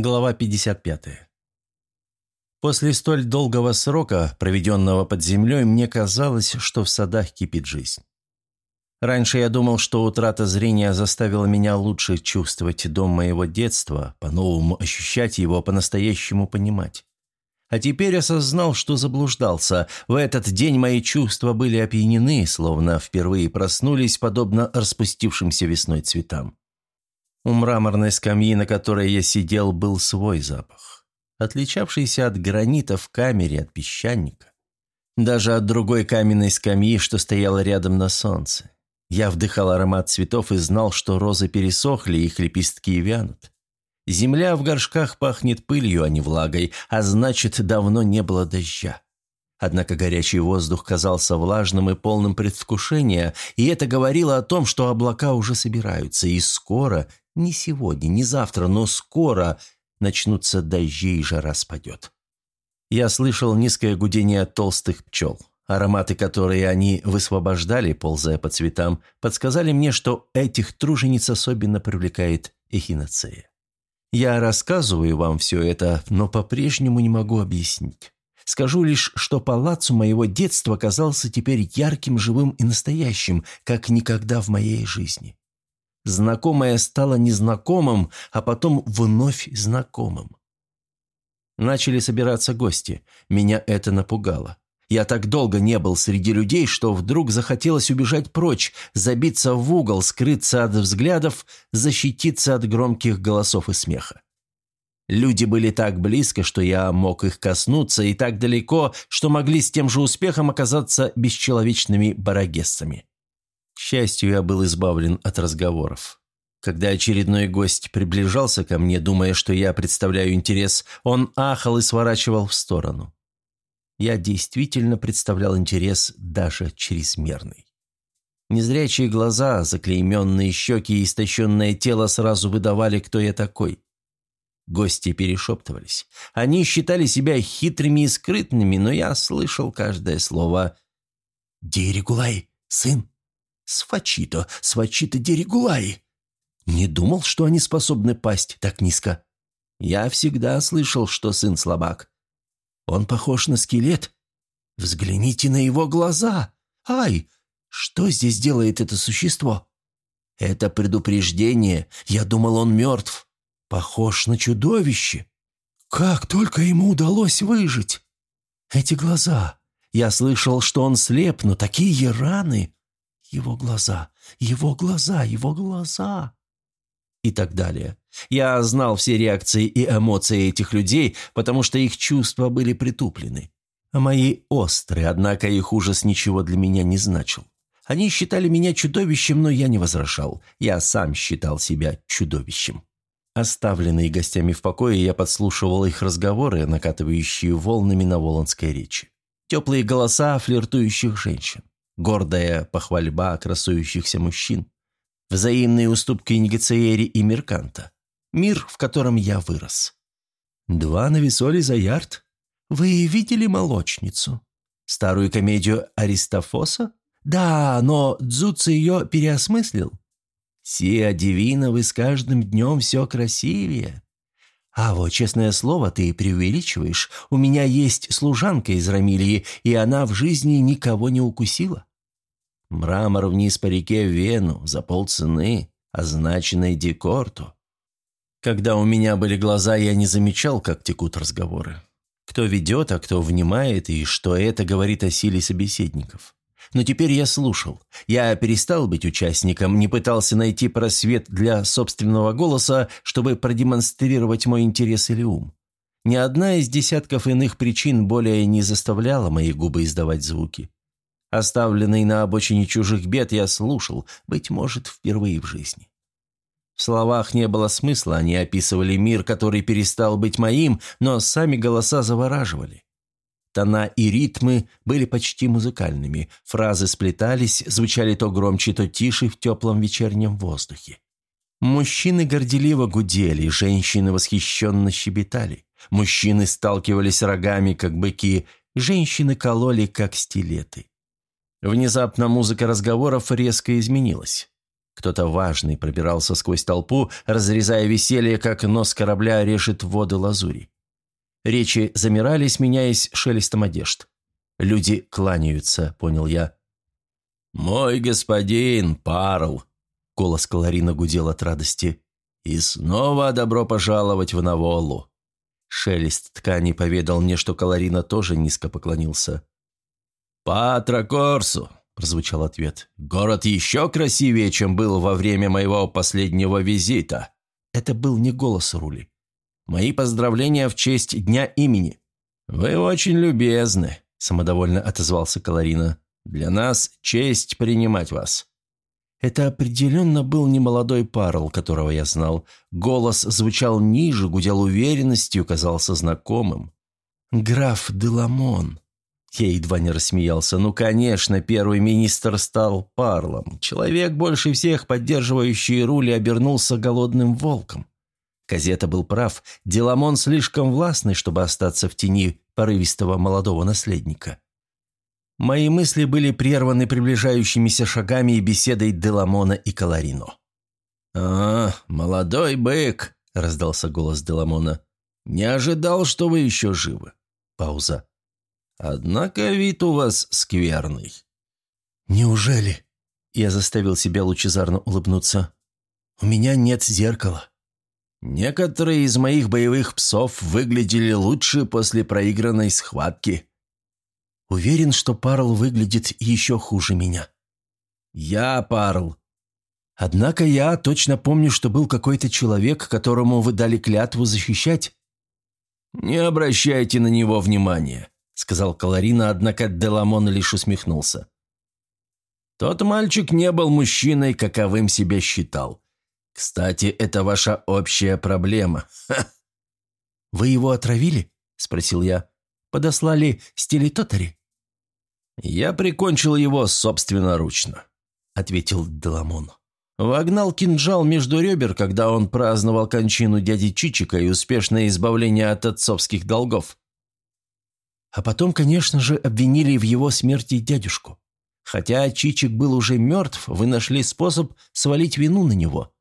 Глава 55. После столь долгого срока, проведенного под землей, мне казалось, что в садах кипит жизнь. Раньше я думал, что утрата зрения заставила меня лучше чувствовать дом моего детства, по-новому ощущать его, по-настоящему понимать. А теперь осознал, что заблуждался. В этот день мои чувства были опьянены, словно впервые проснулись, подобно распустившимся весной цветам. У мраморной скамьи, на которой я сидел, был свой запах, отличавшийся от гранита в камере, от песчаника. Даже от другой каменной скамьи, что стояла рядом на солнце. Я вдыхал аромат цветов и знал, что розы пересохли, их лепестки вянут. Земля в горшках пахнет пылью, а не влагой, а значит, давно не было дождя. Однако горячий воздух казался влажным и полным предвкушения, и это говорило о том, что облака уже собираются, и скоро не сегодня, не завтра, но скоро начнутся дожди и жара спадет. Я слышал низкое гудение толстых пчел. Ароматы, которые они высвобождали, ползая по цветам, подсказали мне, что этих тружениц особенно привлекает эхиноцея. Я рассказываю вам все это, но по-прежнему не могу объяснить. Скажу лишь, что палацу моего детства казался теперь ярким, живым и настоящим, как никогда в моей жизни. Знакомое стало незнакомым, а потом вновь знакомым. Начали собираться гости. Меня это напугало. Я так долго не был среди людей, что вдруг захотелось убежать прочь, забиться в угол, скрыться от взглядов, защититься от громких голосов и смеха. Люди были так близко, что я мог их коснуться, и так далеко, что могли с тем же успехом оказаться бесчеловечными барагессами. К счастью, я был избавлен от разговоров. Когда очередной гость приближался ко мне, думая, что я представляю интерес, он ахал и сворачивал в сторону. Я действительно представлял интерес даже чрезмерный. Незрячие глаза, заклейменные щеки и истощенное тело сразу выдавали, кто я такой. Гости перешептывались. Они считали себя хитрыми и скрытными, но я слышал каждое слово. «Диригулай, сын, Сфачито, Сфачито Дерегулаи. Не думал, что они способны пасть так низко. Я всегда слышал, что сын слабак. Он похож на скелет. Взгляните на его глаза. Ай, что здесь делает это существо? Это предупреждение. Я думал, он мертв. Похож на чудовище. Как только ему удалось выжить. Эти глаза. Я слышал, что он слеп, но такие раны. Его глаза, его глаза, его глаза. И так далее. Я знал все реакции и эмоции этих людей, потому что их чувства были притуплены. Мои острые, однако их ужас ничего для меня не значил. Они считали меня чудовищем, но я не возражал. Я сам считал себя чудовищем. Оставленный гостями в покое, я подслушивал их разговоры, накатывающие волнами на волонской речи. Теплые голоса флиртующих женщин гордая похвальба красующихся мужчин, взаимные уступки негациери и мерканта, мир, в котором я вырос. Два на весоле за ярд? Вы видели молочницу? Старую комедию Аристофоса? Да, но Дзуци ее переосмыслил. Сия Дивиновы с каждым днем все красивее. А вот, честное слово, ты преувеличиваешь. У меня есть служанка из Рамилии, и она в жизни никого не укусила. Мрамор вниз по реке в Вену за полцены, означенной Декорту. Когда у меня были глаза, я не замечал, как текут разговоры. Кто ведет, а кто внимает, и что это говорит о силе собеседников. Но теперь я слушал. Я перестал быть участником, не пытался найти просвет для собственного голоса, чтобы продемонстрировать мой интерес или ум. Ни одна из десятков иных причин более не заставляла мои губы издавать звуки. Оставленный на обочине чужих бед, я слушал, быть может, впервые в жизни. В словах не было смысла, они описывали мир, который перестал быть моим, но сами голоса завораживали. Тона и ритмы были почти музыкальными, фразы сплетались, звучали то громче, то тише в теплом вечернем воздухе. Мужчины горделиво гудели, женщины восхищенно щебетали. Мужчины сталкивались рогами, как быки, женщины кололи, как стилеты. Внезапно музыка разговоров резко изменилась. Кто-то важный пробирался сквозь толпу, разрезая веселье, как нос корабля режет воды лазури. Речи замирали, сменяясь шелестом одежд. Люди кланяются, понял я. «Мой господин, Парл!» — голос Каларина гудел от радости. «И снова добро пожаловать в Наволу!» Шелест ткани поведал мне, что Каларина тоже низко поклонился. «Патра Корсу!» – прозвучал ответ. «Город еще красивее, чем был во время моего последнего визита». Это был не голос Рули. «Мои поздравления в честь дня имени». «Вы очень любезны», – самодовольно отозвался Каларина. «Для нас честь принимать вас». Это определенно был немолодой Парл, которого я знал. Голос звучал ниже, гудел уверенностью, казался знакомым. «Граф Деламон». Я едва не рассмеялся. Ну, конечно, первый министр стал Парлом. Человек, больше всех поддерживающий рули, обернулся голодным волком. Казета был прав. Деламон слишком властный, чтобы остаться в тени порывистого молодого наследника. Мои мысли были прерваны приближающимися шагами и беседой Деламона и Каларино. «А, молодой бык!» – раздался голос Деламона. «Не ожидал, что вы еще живы». Пауза. «Однако вид у вас скверный». «Неужели?» Я заставил себя лучезарно улыбнуться. «У меня нет зеркала». «Некоторые из моих боевых псов выглядели лучше после проигранной схватки», Уверен, что Парл выглядит еще хуже меня. Я Парл. Однако я точно помню, что был какой-то человек, которому вы дали клятву защищать. Не обращайте на него внимания, сказал Каларина, однако Деламон лишь усмехнулся. Тот мальчик не был мужчиной, каковым себя считал. Кстати, это ваша общая проблема. Ха. «Вы его отравили?» – спросил я. «Подослали стилитотари?» «Я прикончил его собственноручно», — ответил Деламон. Вогнал кинжал между ребер, когда он праздновал кончину дяди Чичика и успешное избавление от отцовских долгов. А потом, конечно же, обвинили в его смерти дядюшку. Хотя Чичик был уже мертв, вы нашли способ свалить вину на него.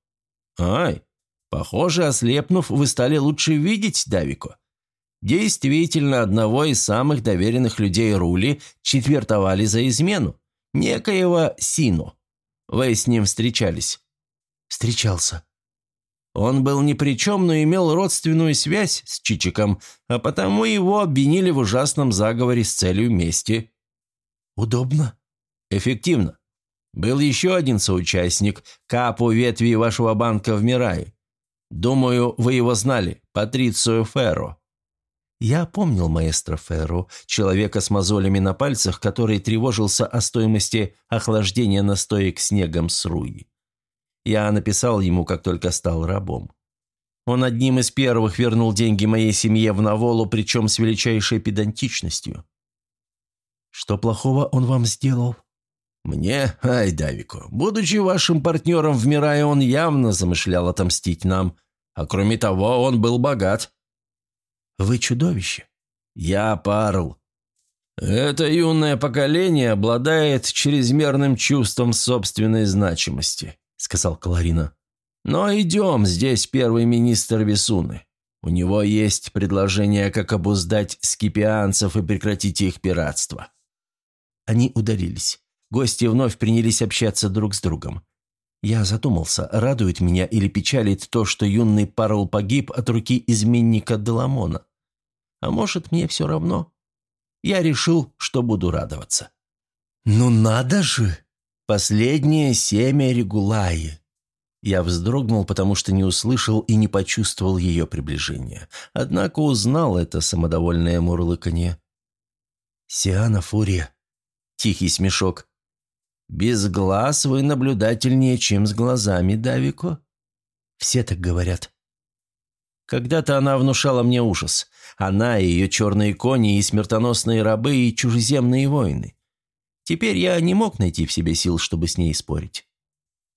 Ай, похоже, ослепнув, вы стали лучше видеть Давико. Действительно, одного из самых доверенных людей Рули четвертовали за измену. Некоего Сину. Вы с ним встречались? Встречался. Он был ни при чем, но имел родственную связь с Чичиком, а потому его обвинили в ужасном заговоре с целью мести. Удобно. Эффективно. Был еще один соучастник, капу ветви вашего банка в Мирае. Думаю, вы его знали, Патрицио Ферро. Я помнил маэстро Ферру, человека с мозолями на пальцах, который тревожился о стоимости охлаждения настоек снегом с руи. Я написал ему, как только стал рабом. Он одним из первых вернул деньги моей семье в Наволу, причем с величайшей педантичностью. Что плохого он вам сделал? Мне? Ай, Давико. Будучи вашим партнером в Мирае, он явно замышлял отомстить нам. А кроме того, он был богат. Вы чудовище. Я Парл. Это юное поколение обладает чрезмерным чувством собственной значимости, сказал Кларина. Но идем, здесь первый министр Весуны. У него есть предложение, как обуздать скипианцев и прекратить их пиратство. Они удалились. Гости вновь принялись общаться друг с другом. Я задумался, радует меня или печалит то, что юный Парл погиб от руки изменника Деламона. А может, мне все равно? Я решил, что буду радоваться. «Ну надо же! Последнее семя Регулаи!» Я вздрогнул, потому что не услышал и не почувствовал ее приближения. Однако узнал это самодовольное мурлыканье. «Сиана Фурия!» Тихий смешок. «Без глаз вы наблюдательнее, чем с глазами, Давико?» «Все так говорят». Когда-то она внушала мне ужас. Она и ее черные кони, и смертоносные рабы, и чужеземные воины. Теперь я не мог найти в себе сил, чтобы с ней спорить.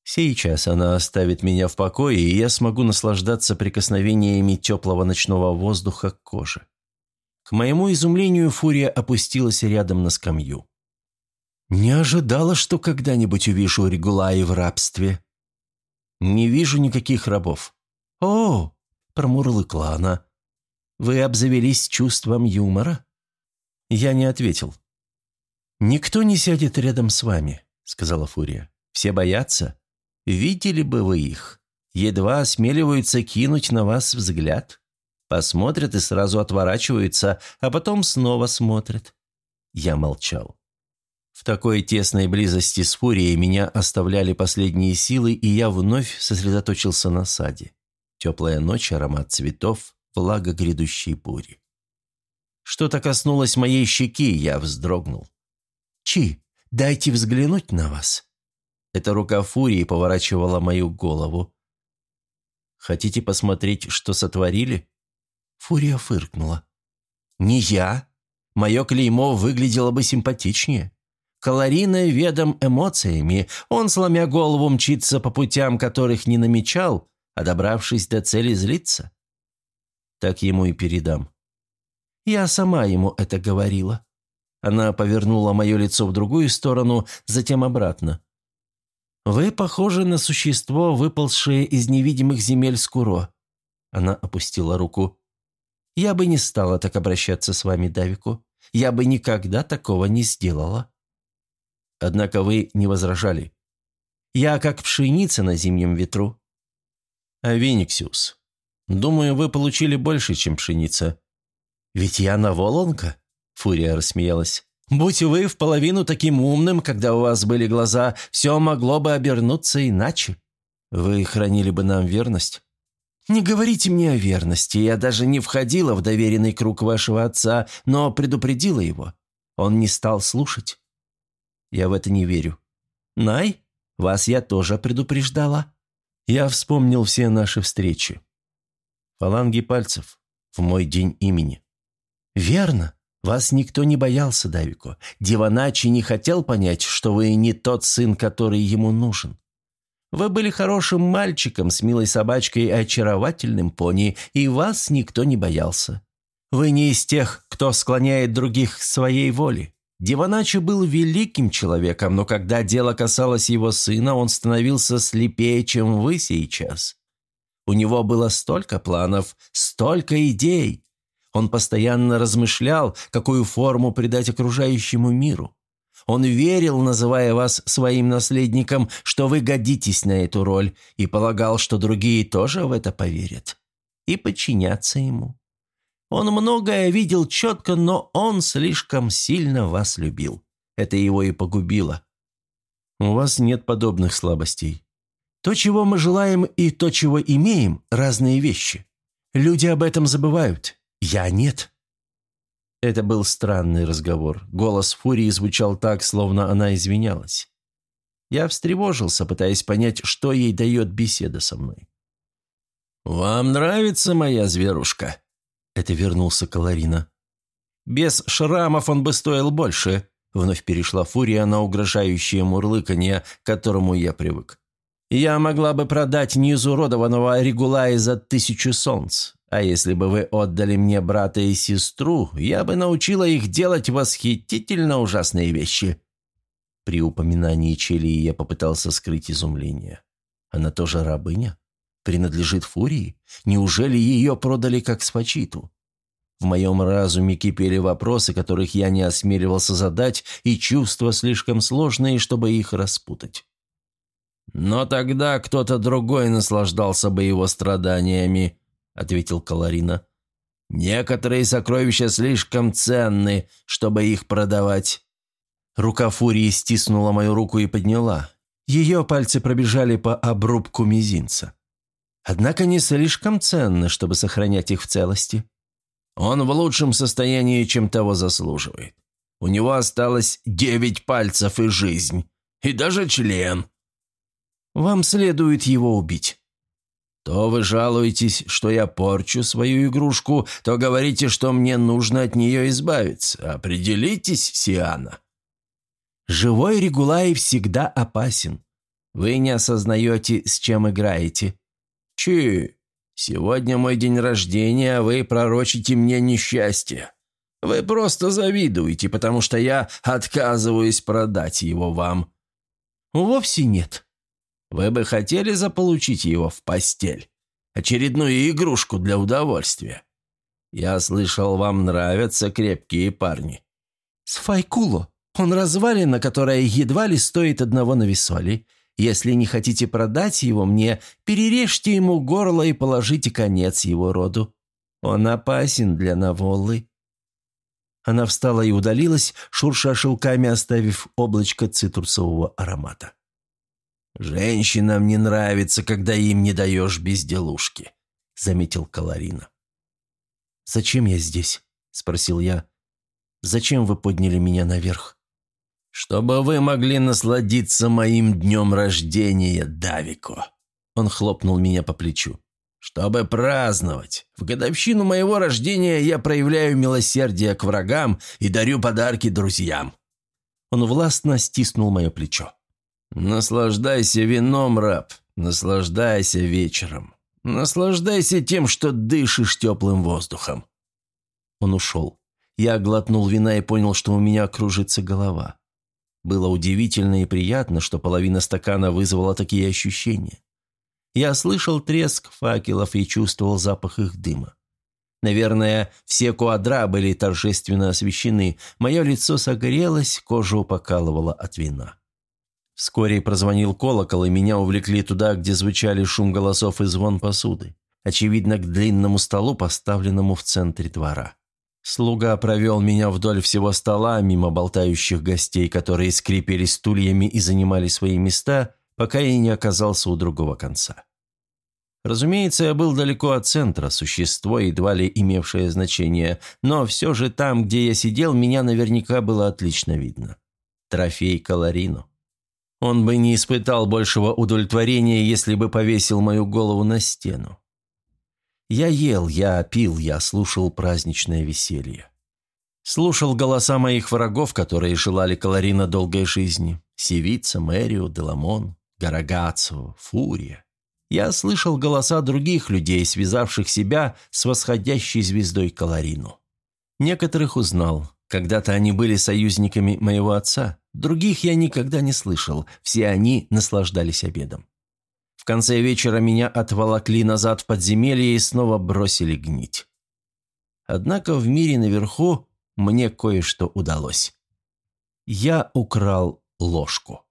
Сейчас она оставит меня в покое, и я смогу наслаждаться прикосновениями теплого ночного воздуха к коже. К моему изумлению Фурия опустилась рядом на скамью. «Не ожидала, что когда-нибудь увижу Регулаи в рабстве», «Не вижу никаких рабов». «О!» – промурлыкла она. «Вы обзавелись чувством юмора?» Я не ответил. «Никто не сядет рядом с вами», – сказала Фурия. «Все боятся. Видели бы вы их. Едва осмеливаются кинуть на вас взгляд. Посмотрят и сразу отворачиваются, а потом снова смотрят». Я молчал. В такой тесной близости с Фурией меня оставляли последние силы, и я вновь сосредоточился на саде. Теплая ночь, аромат цветов, влага грядущей бури. Что-то коснулось моей щеки, я вздрогнул. «Чи, дайте взглянуть на вас». Эта рука Фурии поворачивала мою голову. «Хотите посмотреть, что сотворили?» Фурия фыркнула. «Не я. Мое клеймо выглядело бы симпатичнее. Калорина ведом эмоциями, он, сломя голову, мчится по путям, которых не намечал, а добравшись до цели, злится. Так ему и передам. Я сама ему это говорила. Она повернула мое лицо в другую сторону, затем обратно. «Вы похожи на существо, выползшее из невидимых земель Скуро». Она опустила руку. «Я бы не стала так обращаться с вами, Давику. Я бы никогда такого не сделала». Однако вы не возражали. Я как пшеница на зимнем ветру. А Вениксиус, думаю, вы получили больше, чем пшеница. Ведь я Наволонка, Фурия рассмеялась. Будь вы в половину таким умным, когда у вас были глаза, все могло бы обернуться иначе. Вы хранили бы нам верность. Не говорите мне о верности, я даже не входила в доверенный круг вашего отца, но предупредила его. Он не стал слушать. Я в это не верю. Най, вас я тоже предупреждала. Я вспомнил все наши встречи. Фаланги пальцев. В мой день имени. Верно. Вас никто не боялся, Давико. Диваначи не хотел понять, что вы не тот сын, который ему нужен. Вы были хорошим мальчиком с милой собачкой и очаровательным пони, и вас никто не боялся. Вы не из тех, кто склоняет других к своей воле. Диваначо был великим человеком, но когда дело касалось его сына, он становился слепее, чем вы сейчас. У него было столько планов, столько идей. Он постоянно размышлял, какую форму придать окружающему миру. Он верил, называя вас своим наследником, что вы годитесь на эту роль, и полагал, что другие тоже в это поверят и подчинятся ему. Он многое видел четко, но он слишком сильно вас любил. Это его и погубило. У вас нет подобных слабостей. То, чего мы желаем, и то, чего имеем – разные вещи. Люди об этом забывают. Я нет. Это был странный разговор. Голос Фурии звучал так, словно она извинялась. Я встревожился, пытаясь понять, что ей дает беседа со мной. «Вам нравится моя зверушка?» Это вернулся Каларина. «Без шрамов он бы стоил больше», — вновь перешла фурия на угрожающее мурлыканье, к которому я привык. «Я могла бы продать неизуродованного Регулая за тысячу солнц, а если бы вы отдали мне брата и сестру, я бы научила их делать восхитительно ужасные вещи». При упоминании Челии я попытался скрыть изумление. «Она тоже рабыня?» принадлежит Фурии? Неужели ее продали как свачиту? В моем разуме кипели вопросы, которых я не осмеливался задать, и чувства слишком сложные, чтобы их распутать. «Но тогда кто-то другой наслаждался бы его страданиями», — ответил Каларина. «Некоторые сокровища слишком ценны, чтобы их продавать». Рука Фурии стиснула мою руку и подняла. Ее пальцы пробежали по обрубку мизинца. Однако не слишком ценно, чтобы сохранять их в целости. Он в лучшем состоянии, чем того заслуживает. У него осталось девять пальцев и жизнь, и даже член. Вам следует его убить. То вы жалуетесь, что я порчу свою игрушку, то говорите, что мне нужно от нее избавиться. Определитесь, Сиана. Живой Регулай всегда опасен. Вы не осознаете, с чем играете. «Чи, сегодня мой день рождения, а вы пророчите мне несчастье. Вы просто завидуете, потому что я отказываюсь продать его вам». «Вовсе нет». Вы бы хотели заполучить его в постель? Очередную игрушку для удовольствия? Я слышал, вам нравятся крепкие парни». «Сфайкуло. Он развалина, которая едва ли стоит одного на весоли. Если не хотите продать его мне, перережьте ему горло и положите конец его роду. Он опасен для Наволлы». Она встала и удалилась, шурша шелками, оставив облачко цитрусового аромата. «Женщинам не нравится, когда им не даешь безделушки», — заметил Каларина. «Зачем я здесь?» — спросил я. «Зачем вы подняли меня наверх?» «Чтобы вы могли насладиться моим днем рождения, Давико!» Он хлопнул меня по плечу. «Чтобы праздновать. В годовщину моего рождения я проявляю милосердие к врагам и дарю подарки друзьям». Он властно стиснул мое плечо. «Наслаждайся вином, раб, наслаждайся вечером. Наслаждайся тем, что дышишь теплым воздухом». Он ушел. Я глотнул вина и понял, что у меня кружится голова. Было удивительно и приятно, что половина стакана вызвала такие ощущения. Я слышал треск факелов и чувствовал запах их дыма. Наверное, все куадра были торжественно освещены, мое лицо согрелось, кожа покалывала от вина. Вскоре прозвонил колокол, и меня увлекли туда, где звучали шум голосов и звон посуды. Очевидно, к длинному столу, поставленному в центре двора. Слуга провел меня вдоль всего стола, мимо болтающих гостей, которые скрипели стульями и занимали свои места, пока я не оказался у другого конца. Разумеется, я был далеко от центра, существо, едва ли имевшее значение, но все же там, где я сидел, меня наверняка было отлично видно. Трофей Каларину. Он бы не испытал большего удовлетворения, если бы повесил мою голову на стену. Я ел, я пил, я слушал праздничное веселье. Слушал голоса моих врагов, которые желали Каларина долгой жизни. Севица, Мэрио, Деламон, Гарагацо, Фурия. Я слышал голоса других людей, связавших себя с восходящей звездой Каларину. Некоторых узнал. Когда-то они были союзниками моего отца. Других я никогда не слышал, все они наслаждались обедом. В конце вечера меня отволокли назад в подземелье и снова бросили гнить. Однако в мире наверху мне кое-что удалось. Я украл ложку.